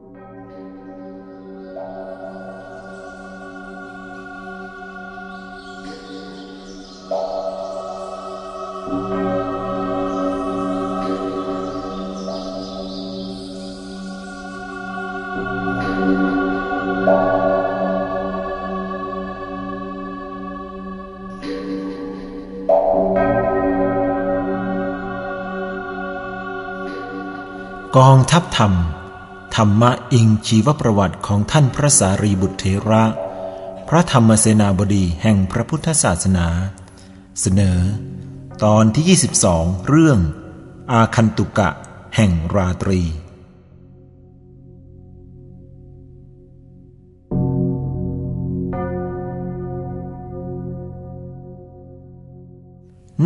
กองทัพ ธรรมะอิงชีวประวัติของท่านพระสารีบุตรเถระ พระธรรมเสนาบดีแห่งพระพุทธศาสนา เสนอ ตอนที่ 22 เรื่อง อาคันตุกะ แห่งราตรี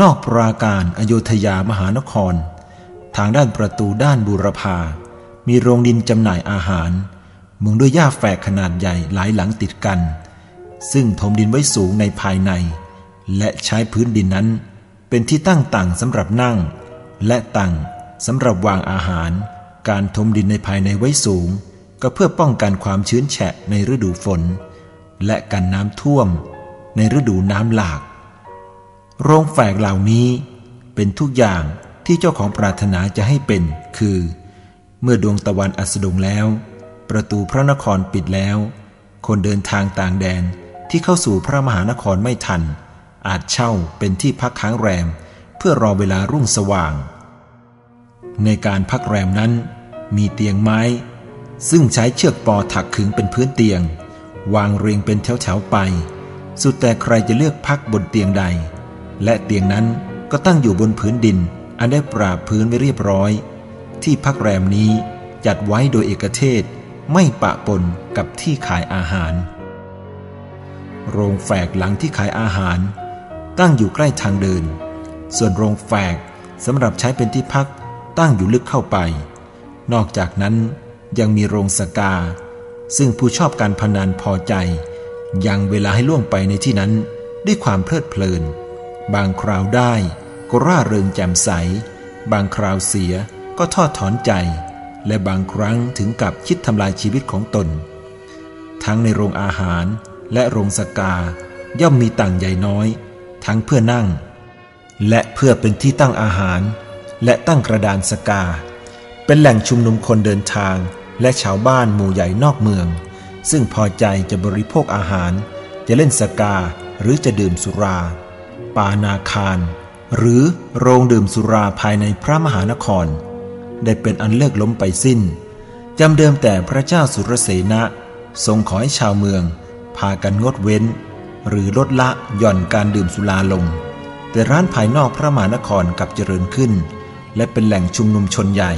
นอกปราการอโยธยามหานคร ทางด้านประตูด้านบูรพา มีโรงดินจำหน่ายอาหาร มุงด้วยหญ้าแฝกขนาดใหญ่หลายหลังติดกัน ซึ่งถมดินไว้สูงในภายใน และใช้พื้นดินนั้น เป็นที่ตั้งต่างสำหรับนั่ง และตั้งสำหรับวางอาหาร การถมดินในภายในไว้สูง ก็เพื่อป้องกันความชื้นแฉะในฤดูฝน และกันน้ำท่วม ในฤดูน้ำหลาก โรงแฝกเหล่านี้เป็นทุกอย่างที่เจ้าของปรารถนาจะให้เป็น คือ เมื่อดวงตะวันอัสดงแล้ว ประตูพระนครปิดแล้ว คนเดินทางต่างแดนที่เข้าสู่พระมหานครไม่ทัน อาจเช่าเป็นที่พักค้างแรม เพื่อรอเวลารุ่งสว่าง ในการพักแรมนั้นมีเตียงไม้ ซึ่งใช้เชือกปอถักขึงเป็นพื้นเตียง วางเรียงเป็นแถวๆไป สุดแต่ใครจะเลือกพักบนเตียงใด และเตียงนั้นก็ตั้งอยู่บนพื้นดิน อันได้ปราบพื้นไว้เรียบร้อย ที่พักแรมนี้จัดไว้โดยเอกเทศไม่ปะปนกับที่ขายอาหาร โรงแฝกหลังที่ขายอาหาร ตั้งอยู่ใกล้ทางเดิน ส่วนโรงแฝกสำหรับใช้เป็นที่พักตั้งอยู่ลึกเข้าไป นอกจากนั้นยังมีโรงสกา ซึ่งผู้ชอบการพนันพอใจ ยังเวลาให้ล่วงไปในที่นั้นด้วยความเพลิดเพลิน บางคราวได้ก็ร่าเริงแจ่มใส บางคราวเสีย ก็ทอดถอนใจ และบางครั้งถึงกับคิดทำลายชีวิตของตน ทั้งในโรงอาหารและโรงสกา ย่อมมีต่างใหญ่น้อย ทั้งเพื่อนั่ง และเพื่อเป็นที่ตั้งอาหาร และตั้งกระดานสกา เป็นแหล่งชุมนุมคนเดินทาง และชาวบ้านหมู่ใหญ่นอกเมือง ซึ่งพอใจจะบริโภคอาหาร จะเล่นสกาหรือจะดื่มสุรา ปานาคารหรือโรงดื่มสุราภายในพระมหานคร ได้เป็นอันเลิกล้มไปสิ้นจำเดิมแต่พระเจ้าสุรเสนะทรงขอให้ชาวเมือง พากันงดเว้น หรือลดละหย่อนการดื่มสุราลง แต่ร้านภายนอกพระมหานครกลับเจริญขึ้น และเป็นแหล่งชุมนุมชนใหญ่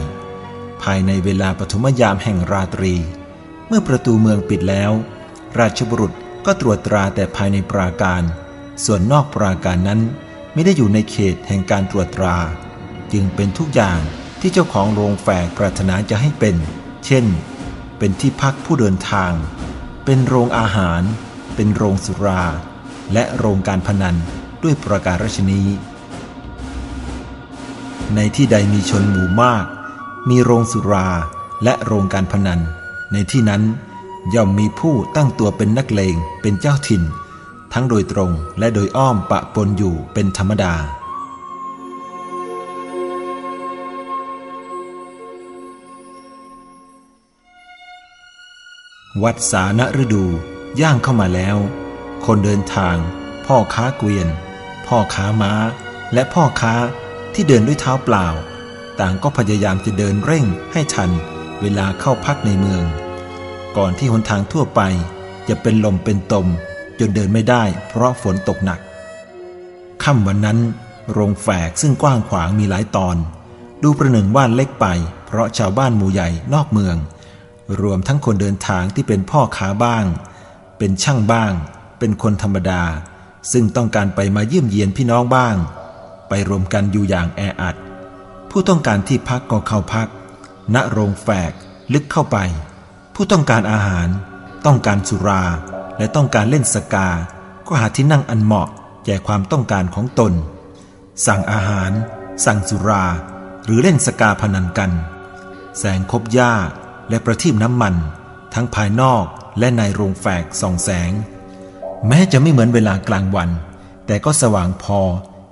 ภายในเวลาปฐมยามแห่งราตรี เมื่อประตูเมืองปิดแล้ว ราชบุรุษก็ตรวจตราแต่ภายในปราการ ส่วนนอกปราการนั้นไม่ได้อยู่ในเขตแห่งการตรวจตรา จึงเป็นทุกอย่าง ที่เจ้าของโรงแฝกปรารถนาจะให้เป็น เช่น เป็นที่พักผู้เดินทาง เป็นโรงอาหาร เป็นโรงสุรา และโรงการพนันด้วยประการราชนีในที่ใดมีชนหมู่มาก มีโรงสุราและโรงการพนัน ในที่นั้นย่อมมีผู้ตั้งตัวเป็นนักเลงเป็นเจ้าถิ่น ทั้งโดยตรงและโดยอ้อมปะปนอยู่เป็นธรรมดา วัดสานฤดูย่างเข้ามาแล้ว คนเดินทาง พ่อค้าเกวียน พ่อค้าม้า และพ่อค้าที่เดินด้วยเท้าเปล่า ต่างก็พยายามจะเดินเร่งให้ทันเวลาเข้าพักในเมือง ก่อนที่หนทางทั่วไปจะเป็นลมเป็นตม จนเดินไม่ได้เพราะฝนตกหนักค่ำวันนั้น โรงแฝกซึ่งกว้างขวางมีหลายตอน ดูประหนึ่งว่านเล็กไป เพราะชาวบ้านหมู่ใหญ่นอกเมือง รวมทั้งคนเดินทางที่เป็นพ่อค้าบ้าง เป็นช่างบ้าง เป็นคนธรรมดา ซึ่งต้องการไปมาเยี่ยมเยียนพี่น้องบ้าง ไปรวมกันอยู่อย่างแออัด ผู้ต้องการที่พักก็เข้าพัก ณโรงแฝกลึกเข้าไป ผู้ต้องการอาหาร ต้องการสุรา และต้องการเล่นสกา ก็หาที่นั่งอันเหมาะแก่ความต้องการของตน สั่งอาหาร สั่งสุรา หรือเล่นสกาพนันกัน แสงคบหญ้า และประทีปน้ำมัน ทั้งภายนอกและในโรงแฝกส่องแสง แม้จะไม่เหมือนเวลากลางวัน แต่ก็สว่างพอ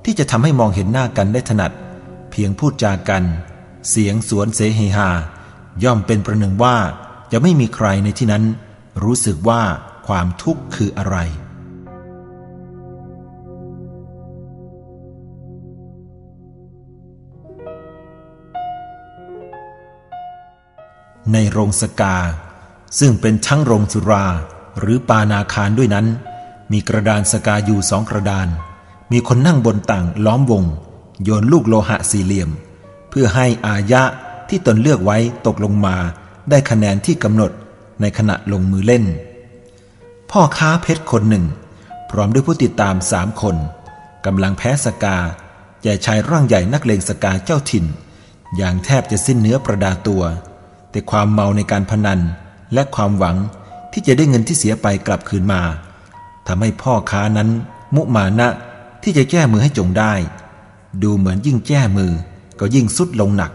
ที่จะทำให้มองเห็นหน้ากันได้ถนัด เพียงพูดจากัน เสียงสวนเสเฮหา ย่อมเป็นประหนึ่งว่าจะไม่มีใครในที่นั้น รู้สึกว่าความทุกข์คืออะไร ในโรงสกา ซึ่งเป็นทั้งโรงสุราหรือปานาคารด้วยนั้น มีกระดานสกาอยู่สองกระดาน มีคนนั่งบนต่างล้อมวง โยนลูกโลหะสี่เหลี่ยม เพื่อให้อายะที่ตนเลือกไว้ตกลงมาได้คะแนนที่กำหนดในขณะลงมือเล่น พ่อค้าเพชรคนหนึ่ง พร้อมด้วยผู้ติดตามสามคนกำลังแพ้สกาใหญ่ชายร่างใหญ่นักเลงสกาเจ้าถิ่น อย่างแทบจะสิ้นเนื้อประดาตัว แต่ความเมาในการพนัน และความหวังที่จะได้เงินที่เสียไปกลับคืนมาทำให้พ่อค้านั้น มุมานะที่จะแก้มือให้จงได้ ดูเหมือนยิ่งแก้มือก็ยิ่งสุดลงหนัก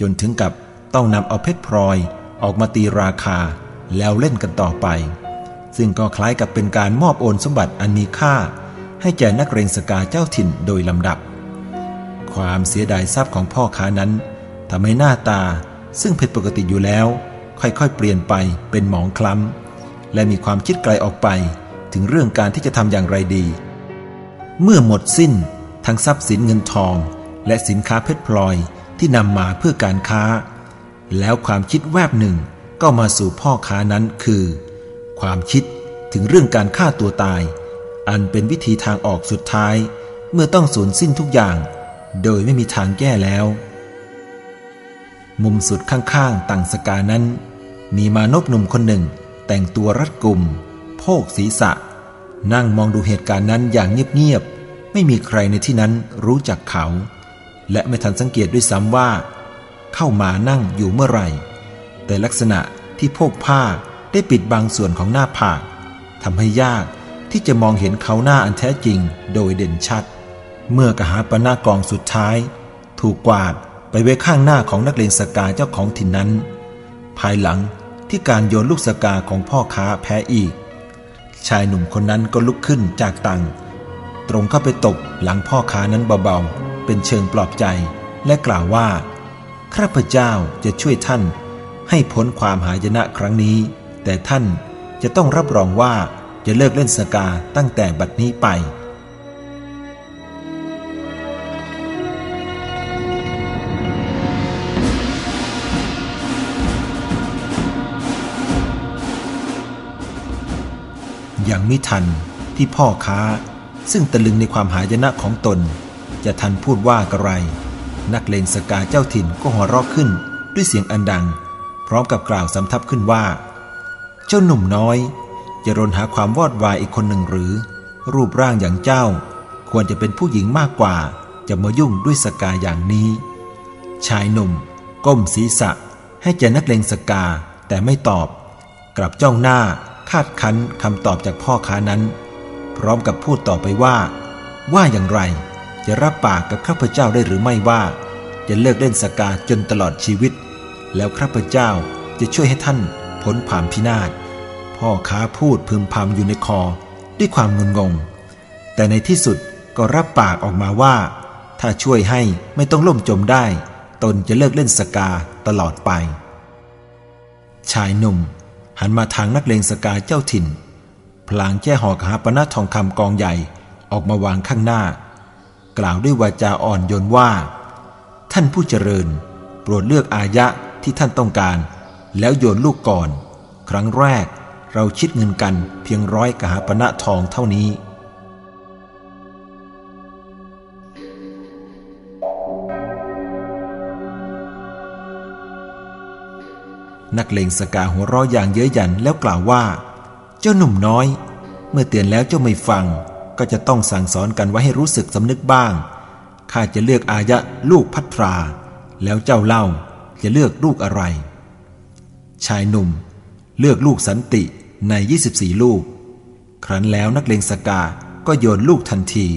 จนถึงกับต้องนำเอาเพชรพลอยออกมาตีราคาแล้วเล่นกันต่อไป ซึ่งก็คล้ายกับเป็นการมอบโอนสมบัติอันมีค่า ให้แก่นักเรงสกาเจ้าถิ่นโดยลำดับ ความเสียดายทรัพย์ของพ่อค้านั้นทำให้หน้าตา ซึ่งผิดปกติอยู่แล้ว ค่อยๆ เปลี่ยนไปเป็นหมองคล้ำ และมีความคิดไกลออกไปถึงเรื่องการที่จะทำอย่างไรดี เมื่อหมดสิ้น ทั้งทรัพย์สินเงินทอง และสินค้าเพชรพลอยที่นำมาเพื่อการค้า แล้วความคิดแวบหนึ่งก็มาสู่พ่อค้านั้นคือ ความคิดถึงเรื่องการฆ่าตัวตาย อันเป็นวิธีทางออกสุดท้าย เมื่อต้องสูญสิ้นทุกอย่าง โดยไม่มีทางแก้แล้ว มุมสุดข้างๆต่างสกานั้น มีมานพหนุ่มคนหนึ่ง แต่งตัวรัดกุมโพกศีรษะ นั่งมองดูเหตุการณ์นั้นอย่างเงียบๆ ไม่มีใครในที่นั้นรู้จักเขา และไม่ทันสังเกตด้วยซ้ำว่า เข้ามานั่งอยู่เมื่อไหร่ แต่ลักษณะที่โพกผ้าได้ปิดบางส่วนของหน้าผากทำให้ยากที่จะมองเห็นเขาหน้าอันแท้จริงโดยเด่นชัด เมื่อกหาปณากองสุดท้าย ถูกกวาด ไปไว้ข้างหน้าของนักเลงสกาเจ้าของถิ่นนั้น ภายหลังที่การโยนลูกสกาของพ่อค้าแพ้อีก ชายหนุ่มคนนั้นก็ลุกขึ้นจากตังตรงเข้าไปตบหลังพ่อค้านั้นเบาๆ เป็นเชิงปลอบใจและกล่าวว่า ข้าพเจ้าจะช่วยท่าน ให้พ้นความหายนะครั้งนี้ แต่ท่านจะต้องรับรองว่าจะเลิกเล่นสกาตั้งแต่บัดนี้ไป ย่างมิทันที่พ่อค้า ซึ่งตะลึงในความหายนะของตน จะทันพูดว่ากระไร นักเลงสกาเจ้าถิ่นก็หัวเราะขึ้นด้วยเสียงอันดัง พร้อมกับกล่าวสำทับขึ้นว่า เจ้าหนุ่มน้อยจะรนหาความวอดวายอีกคนหนึ่งหรือ รูปร่างอย่างเจ้า ควรจะเป็นผู้หญิงมากกว่า จะมายุ่งด้วยสกาอย่างนี้ ชายหนุ่ม ก้มศีรษะ ให้แกนักเลงสกาแต่ไม่ตอบ กลับจ้องหน้า คาดคั้นคำตอบจากพ่อค้านั้น พร้อมกับพูดต่อไปว่า ว่าอย่างไร จะรับปากกับข้าพเจ้าได้หรือไม่ว่า จะเลิกเล่นสกาจนตลอดชีวิต แล้วข้าพเจ้าจะช่วยให้ท่านพ้นผามพินาศพ่อค้าพูดพึมพำอยู่ในคอด้วยความงุนงง แต่ในที่สุดก็รับปากออกมาว่า ถ้าช่วยให้ไม่ต้องล่มจมได้ ตนจะเลิกเล่นสกาตลอดไป ชายหนุ่ม หันมาทางนักเลงสกาเจ้าถิ่น พลางแจ้หอกหาปณะทองคำกองใหญ่ออกมาวางข้างหน้า กล่าวด้วยวาจาอ่อนโยนว่า ท่านผู้เจริญ โปรดเลือกอายะที่ท่านต้องการ แล้วโยนลูกก่อน ครั้งแรกเราชิดเงินกันเพียงร้อยกหาปณะทองเท่านี้ นักเลงสกาหัวเราะอย่างเย้ยหยันแล้วกล่าวว่า เจ้าหนุ่มน้อย เมื่อเตือนแล้วเจ้าไม่ฟัง ก็จะต้องสั่งสอนกันไว้ให้รู้สึกสำนึกบ้าง ข้าจะเลือกอายะลูกพัทรา แล้วเจ้าเล่าจะเลือกลูกอะไร ชายหนุ่ม เลือกลูกสันติใน 24 ลูก ครั้นแล้วนักเลงสกาก็โยนลูกทันที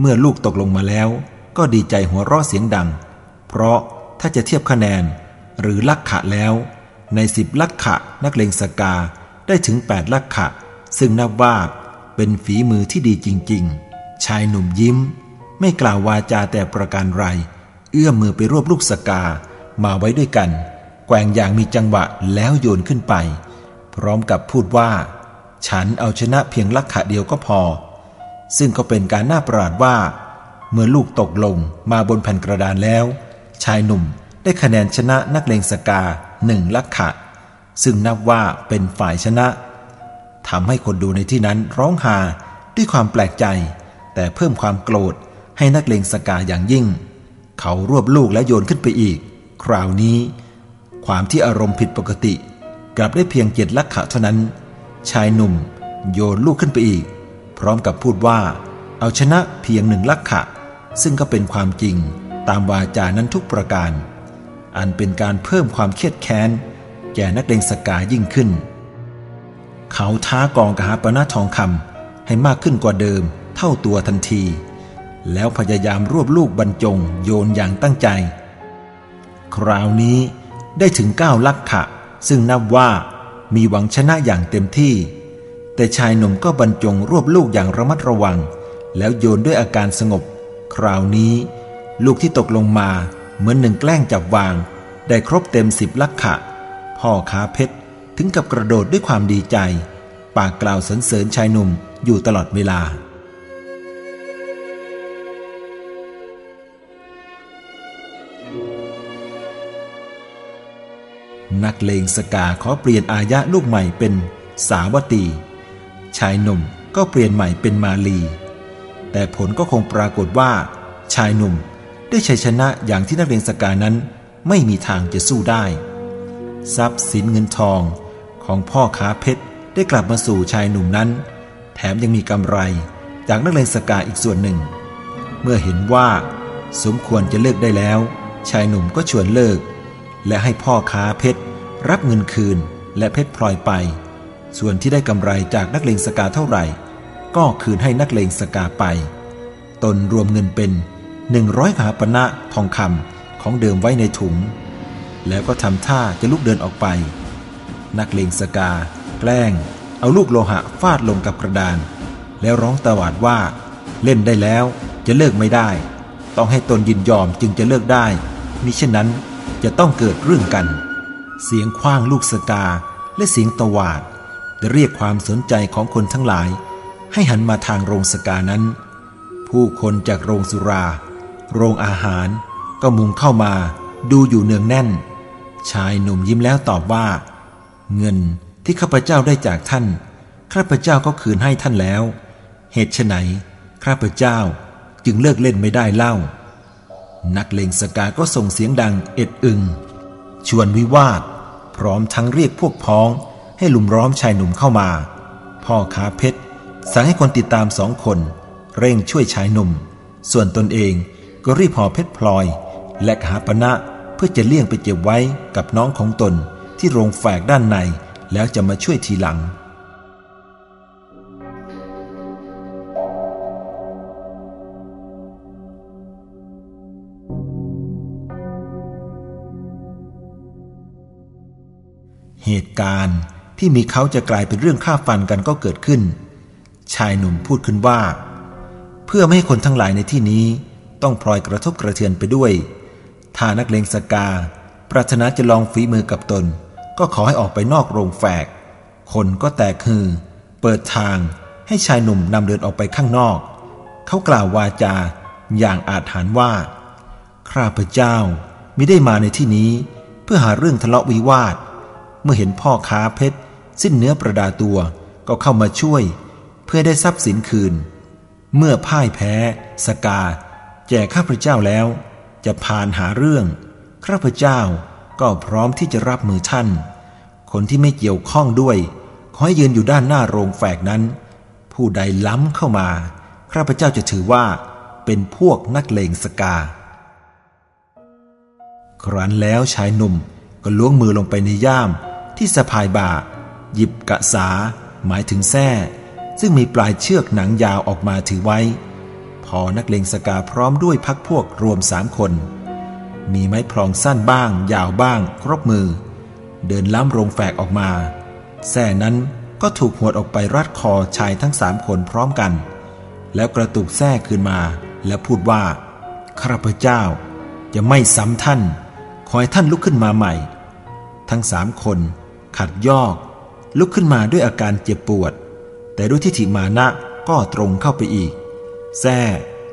เมื่อลูกตกลงมาแล้ว ก็ดีใจหัวเราะเสียงดัง เพราะถ้าจะเทียบคะแนนหรือลักขะแล้ว ในสิบลักขะนักเลงสกาได้ถึงแปดลักขะ ซึ่งนับว่าเป็นฝีมือที่ดีจริง ๆ ชายหนุ่มยิ้ม ไม่กล่าววาจาแต่ประการไร เอื้อมมือไปรวบลูกสกามาไว้ด้วยกัน แกว่งอย่างมีจังหวะแล้วโยนขึ้นไป พร้อมกับพูดว่า ฉันเอาชนะเพียงลักขะเดียวก็พอ ซึ่งก็เป็นการน่าประหลาดว่า เมื่อลูกตกลงมาบนแผ่นกระดานแล้ว ชายหนุ่มได้คะแนนชนะนักเลงสกา หนึ่งลักขะ ซึ่งนับว่าเป็นฝ่ายชนะทำให้คนดูในที่นั้นร้องฮาด้วยความแปลกใจ แต่เพิ่มความโกรธให้นักเลงสกาอย่างยิ่ง เขารวบลูกและโยนขึ้นไปอีก คราวนี้ ความที่อารมณ์ผิดปกติ กลับได้เพียงเจ็ดลักขะเท่านั้น ชายหนุ่ม โยนลูกขึ้นไปอีก พร้อมกับพูดว่า เอาชนะเพียงหนึ่งลักขะ ซึ่งก็เป็นความจริงตามวาจานั้นทุกประการ อันเป็นการเพิ่มความเครียดแค้น แก่นักเลงสกายิ่งขึ้น เขาท้ากองกหาปณะทองคำให้มากขึ้นกว่าเดิมเท่าตัวทันที แล้วพยายามรวบลูกบรรจงโยนอย่างตั้งใจ คราวนี้ได้ถึงเก้าลักขะ ซึ่งนับว่ามีหวังชนะอย่างเต็มที่ แต่ชายหนุ่มก็บรรจงรวบลูกอย่างระมัดระวัง แล้วโยนด้วยอาการสงบ คราวนี้ ลูกที่ตกลงมา เหมือนหนึ่งแกล้งจับวาง ได้ครบเต็มสิบลักขะ พ่อค้าเพชรถึงกับกระโดดด้วยความดีใจ ปากกล่าวสรรเสริญชายหนุ่มอยู่ตลอดเวลา นักเลงสกาขอเปลี่ยนอายะลูกใหม่เป็นสาวตี ชายหนุ่มก็เปลี่ยนใหม่เป็นมาลี แต่ผลก็คงปรากฏว่า ชายหนุ่ม ได้ชัยชนะอย่างที่นักเลงสกานั้นไม่มีทางจะสู้ได้ ทรัพย์สินเงินทองของพ่อค้าเพชรได้กลับมาสู่ชายหนุ่มนั้น แถมยังมีกำไรจากนักเลงสกาอีกส่วนหนึ่ง เมื่อเห็นว่า สมควรจะเลิกได้แล้ว ชายหนุ่มก็ชวนเลิก และให้พ่อค้าเพชรรับเงินคืนและเพชรพลอยไป ส่วนที่ได้กำไรจากนักเลงสกาเท่าไหร่ ก็คืนให้นักเลงสกาไป ตนรวมเงินเป็น หนึ่งร้อยขาปณะทองคำของเดิมไว้ในถุง แล้วก็ทำท่าจะลุกเดินออกไป นักเลงสกา แกล้ง เอาลูกโลหะฟาดลงกับกระดาน แล้วร้องตวาดว่า เล่นได้แล้วจะเลิกไม่ได้ ต้องให้ตนยินยอมจึงจะเลิกได้ มิเช่นนั้นจะต้องเกิดเรื่องกัน เสียงคว้างลูกสกาและเสียงตวาดจะเรียกความสนใจของคนทั้งหลาย ให้หันมาทางโรงสกานั้น ผู้คนจากโรงสุรา โรงอาหาร ก็มุงเข้ามาดูอยู่เนืองแน่น ชายหนุ่มยิ้มแล้วตอบว่า เงินที่ข้าพเจ้าได้จากท่าน ข้าพเจ้าก็คืนให้ท่านแล้ว เหตุไฉนข้าพเจ้าจึงเลิกเล่นไม่ได้เล่า นักเลงสกาก็ส่งเสียงดังเอ็ดอึง ชวนวิวาท พร้อมทั้งเรียกพวกพ้อง ให้ลุมร้อมชายหนุ่มเข้ามา พ่อค้าเพชร สั่งให้คนติดตามสองคน เร่งช่วยชายหนุ่ม ส่วนตนเอง ก็รีบห่อเพชรพลอย และหาปณะเพื่อจะเลี่ยงไปเก็บไว้กับน้องของตนที่โรงแฝกด้านในแล้วจะมาช่วยทีหลัง เหตุการณ์ที่มีเขาจะกลายเป็นเรื่องฆ่าฟันกันก็เกิดขึ้น ชายหนุ่มพูดขึ้นว่า เพื่อไม่ให้คนทั้งหลายในที่นี้ ต้องพลอยกระทบกระเทือนไปด้วย ถ้านักเลงสกา ปรารถนาจะลองฝีมือกับตน ก็ขอให้ออกไปนอกโรงแฝก คนก็แตกคือ เปิดทางให้ชายหนุ่มนำเดินออกไปข้างนอก เขากล่าววาจาอย่างอาถรรพ์ว่า ข้าพเจ้ามิได้มาในที่นี้ เพื่อหาเรื่องทะเลาะวิวาท เมื่อเห็นพ่อค้าเพชร สิ้นเนื้อประดาตัวก็เข้ามาช่วย เพื่อได้ทรัพย์สินคืน เมื่อพ่ายแพ้ สกา แจกข้าพเจ้าแล้ว จะพานหาเรื่อง ข้าพเจ้าก็พร้อมที่จะรับมือท่าน คนที่ไม่เกี่ยวข้องด้วย ขอให้ยืนอยู่ด้านหน้าโรงแฝกนั้น ผู้ใดล้ำเข้ามาข้าพเจ้าจะถือว่าเป็นพวกนักเลงสกา ครั้นแล้วชายหนุ่มก็ล้วงมือลงไปในย่ามที่สะพายบ่า หยิบกะสา หมายถึงแส้ซึ่งมีปลายเชือกหนังยาวออกมาถือไว้ พอนักเลงสกาพร้อมด้วยพักพวกรวมสามคน มีไม้พลองสั้นบ้าง ยาวบ้าง ครบมือ เดินล้ำโรงแฝกออกมาแส่นั้นก็ถูกหวดออกไปรัดคอชายทั้งสามคนพร้อมกัน แล้วกระตุกแส้คืนมา แล้วพูดว่าข้าพเจ้าจะไม่ซ้ำท่านขอให้ท่านลุกขึ้นมาใหม่ ทั้งสามคน ขัดยอก ลุกขึ้นมาด้วยอาการเจ็บปวด แต่ด้วยทิฏฐิมานะก็ตรงเข้าไปอีก แส้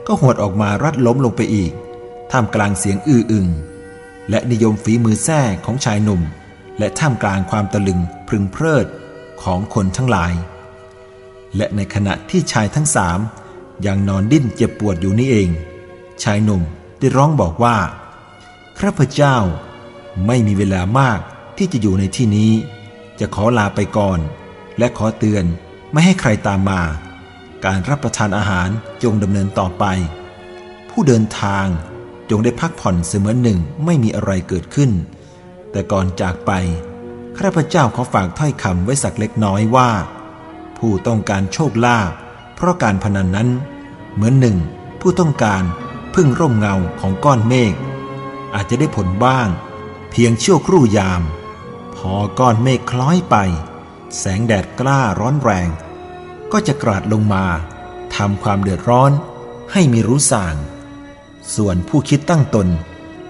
ก็หวดออกมารัดล้มลงไปอีก ท่ามกลางเสียงอื้ออึง และนิยมฝีมือแส้ของชายหนุ่ม และท่ามกลางความตะลึงพึงเพลิดของคนทั้งหลาย และในขณะที่ชายทั้งสามยังนอนดิ้นเจ็บปวดอยู่นี่เอง ชายหนุ่มได้ร้องบอกว่าข้าพเจ้าไม่มีเวลามากที่จะอยู่ในที่นี้ จะขอลาไปก่อน และขอเตือนไม่ให้ใครตามมา การรับประทานอาหารจงดำเนินต่อไป ผู้เดินทางจงได้พักผ่อนเสมือนหนึ่งไม่มีอะไรเกิดขึ้น แต่ก่อนจากไปข้าพเจ้าขอฝากถ้อยคำไว้สักเล็กน้อยว่า ผู้ต้องการโชคลาภเพราะการพนันนั้น เหมือนหนึ่ง ผู้ต้องการพึ่งร่มเงาของก้อนเมฆอาจจะได้ผลบ้าง เพียงชั่วครู่ยาม พอก้อนเมฆคล้อยไป แสงแดดกล้าร้อนแรง ก็จะกราดลงมาทำความเดือดร้อนให้มีรู้สางส่วนผู้คิดตั้งตน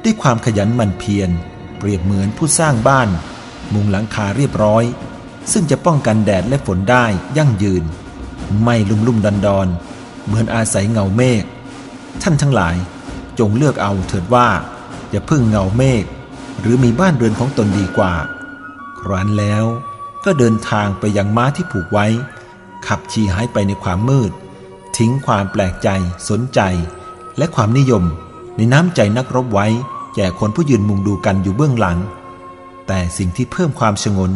ด้วยความขยันหมั่นเพียร เปรียบเหมือนผู้สร้างบ้าน มุงหลังคาเรียบร้อย ซึ่งจะป้องกันแดดและฝนได้ยั่งยืน ไม่ลุ่มลุ่มดอนดอนเหมือนอาศัยเงาเมฆท่านทั้งหลายจงเลือกเอาเถิดว่าจะพึ่งเงาเมฆหรือมีบ้านเรือนของตนดีกว่า ครั้นแล้วก็เดินทางไปยังม้าที่ผูกไว้ ขับขี่หายไปในความมืด ทิ้งความแปลกใจ สนใจ และความนิยม ในน้ำใจนักรบไว้แก่คนผู้ยืนมุงดูกันอยู่เบื้องหลัง แต่สิ่งที่เพิ่มความชงน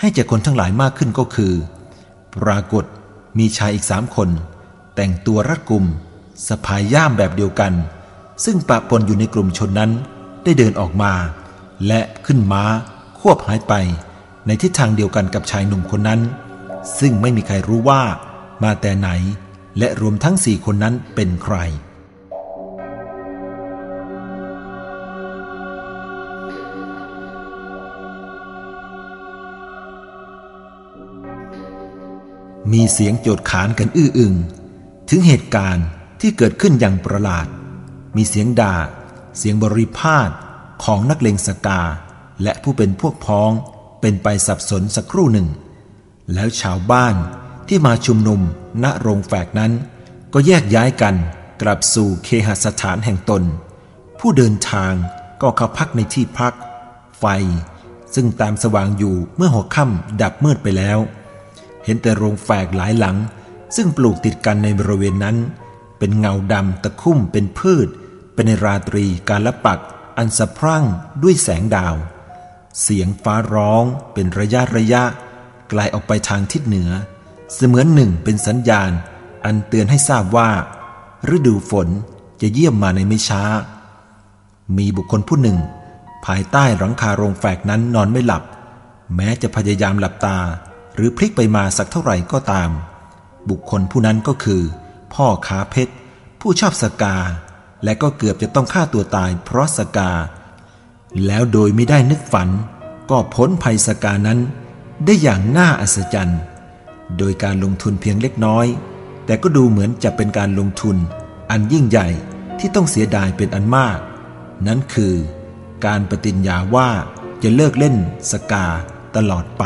ให้แก่คนทั้งหลายมากขึ้นก็คือ ปรากฏมีชายอีกสามคน แต่งตัวรัดกุมสะพายย่ามแบบเดียวกัน ซึ่งปะปนอยู่ในกลุ่มชนนั้นได้เดินออกมา และขึ้นม้า ควบหายไป ในทิศทางเดียวกันกับชายหนุ่มคนนั้น ซึ่งไม่มีใครรู้ว่ามาแต่ไหน และรวมทั้งสี่คนนั้นเป็นใคร มีเสียงโจดขานกันอื้ออึง ถึงเหตุการณ์ที่เกิดขึ้นอย่างประหลาด มีเสียงด่า เสียงบริพาทของนักเลงสกา และผู้เป็นพวกพ้องเป็นไปสับสนสักครู่หนึ่ง แล้วชาวบ้านที่มาชุมนุมณโรงแฝกนั้น ก็แยกย้ายกันกลับสู่เคหสถานแห่งตน ผู้เดินทางก็เข้าพักในที่พัก ไฟ ซึ่งตามสว่างอยู่เมื่อหัวค่ำดับมืดไปแล้ว เห็นแต่โรงแฝกหลายหลัง ซึ่งปลูกติดกันในบริเวณนั้น เป็นเงาดำตะคุ่มเป็นพืช เป็นในราตรีการละปัก อันสะพรั่งด้วยแสงดาว เสียงฟ้าร้องเป็นระยะระยะ ไกลออกไปทางทิศเหนือ เสมือนหนึ่งเป็นสัญญาณ อันเตือนให้ทราบว่า ฤดูฝนจะเยี่ยมมาในไม่ช้า มีบุคคลผู้หนึ่ง ภายใต้หลังคาโรงแฝกนั้นนอนไม่หลับ แม้จะพยายามหลับตา หรือพลิกไปมาสักเท่าไหร่ก็ตาม บุคคลผู้นั้นก็คือ พ่อค้าเพชร ผู้ชอบสกา และก็เกือบจะต้องฆ่าตัวตายเพราะสกา แล้วโดยไม่ได้นึกฝัน ก็พ้นภัยสกานั้น ได้อย่างน่าอัศจรรย์ โดยการลงทุนเพียงเล็กน้อย แต่ก็ดูเหมือนจะเป็นการลงทุน อันยิ่งใหญ่ที่ต้องเสียดายเป็นอันมาก นั้นคือ การปฏิญญาว่าจะเลิกเล่นสกาตลอดไป